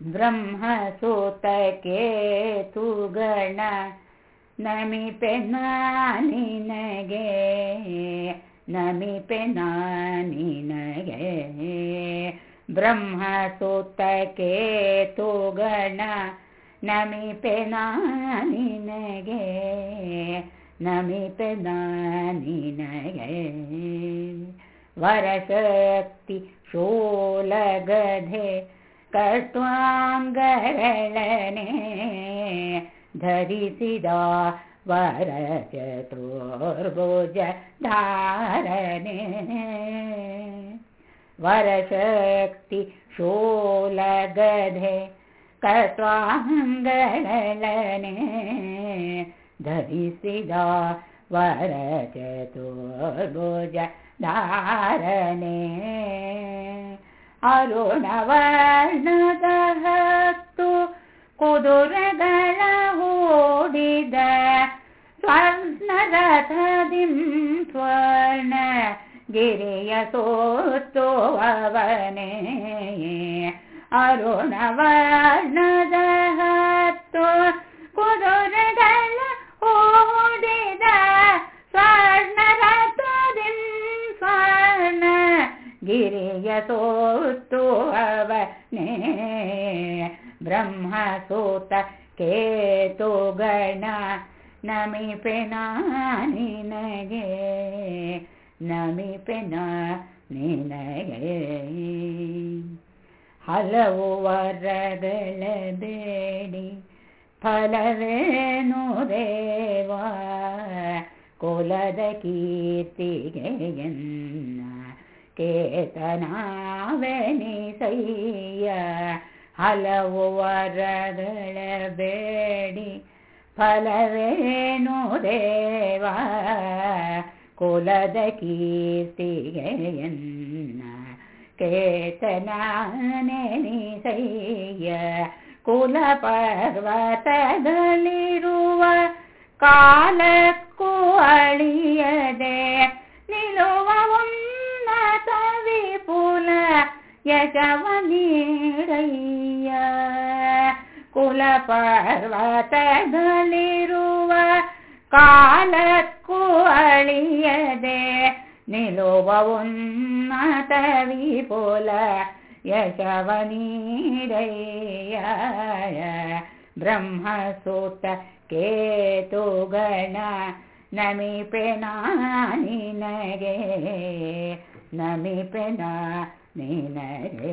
ಬ್ರಹ್ಮಸೂತಕ್ಕೆ ತುಗಣ ನಮಿಪೆ ನಿನಗೆ ನಮಿಪೆ ನಿನಗೆ ಬ್ರಹ್ಮಸೂತಕ್ಕೆ ತುಗಣ ನಮಿಪೆ ನಿನಗೆ ನಮಿಪೆ ನಿನಗೆ ವರಶಕ್ತಿ ಶೂಲಗಧೆ कर्त्वाङ्गरलने धरिद वरचतुर्भुज धारणे वरशक्ति शोलगधे कर्त्वाङ्गने धरि वरचतुर्भुज धारणे ಅರುಣವರ್ಣದ ಹತ್ತು ಕುದುರೆಗಳ ಓಡಿದ ಸ್ವರ್ಣರಥದಿಂ ಸ್ವರ್ಣ ಗಿರಿಯ ಸೋತ್ತುವವನೇ ಅರುಣವರ್ಣದ ಹತ್ತು ಗಿರಿಯ ಸೋತ್ತುವವನೇ ಬ್ರಹ್ಮಸೂತ ಕೇತುಗಣ ನಮಿಪೆ ನಿನಗೆ ನಮಿಪೆ ನಿನಗೆ ಹಲವು ವರಗಳಬೇಡಿ ಫಲವೇನು ದೇವ ಕುಲದ ಕೀರ್ತಿಗೆ ಕೇತನಾವೆನಿಸಯ್ಯ ಹಲವು ವರಗಳ ಬೇಡಿ ಫಲವೇನು ದೇವ ಕುಲದ ಕೀರ್ತಿಗೆಯನ್ನ ಕೇತನಾನೆನಿಸಯ್ಯ ಕುಲ ಪರ್ವತದಲ್ಲಿರುವ ಕಾಲಕ್ಕೂ ಅಳಿಯದೆ ಯಶವ ನೀಡಯ್ಯ ಕುಲ ಪರ್ವತದಲ್ಲಿರುವ ಕಾಲಕ್ಕೂ ಅಳಿಯದೆ ನಿಲುವ ಉನ್ನತ ವಿಪುಲ ಯಶವ ನೀಡಯ್ಯ ಬ್ರಹ್ಮಸೂತ ಕೇತುಗಣ ನಮಿಪೆ ನಿನಗೆ ನಮಿಪೆ ನಿನಗೆ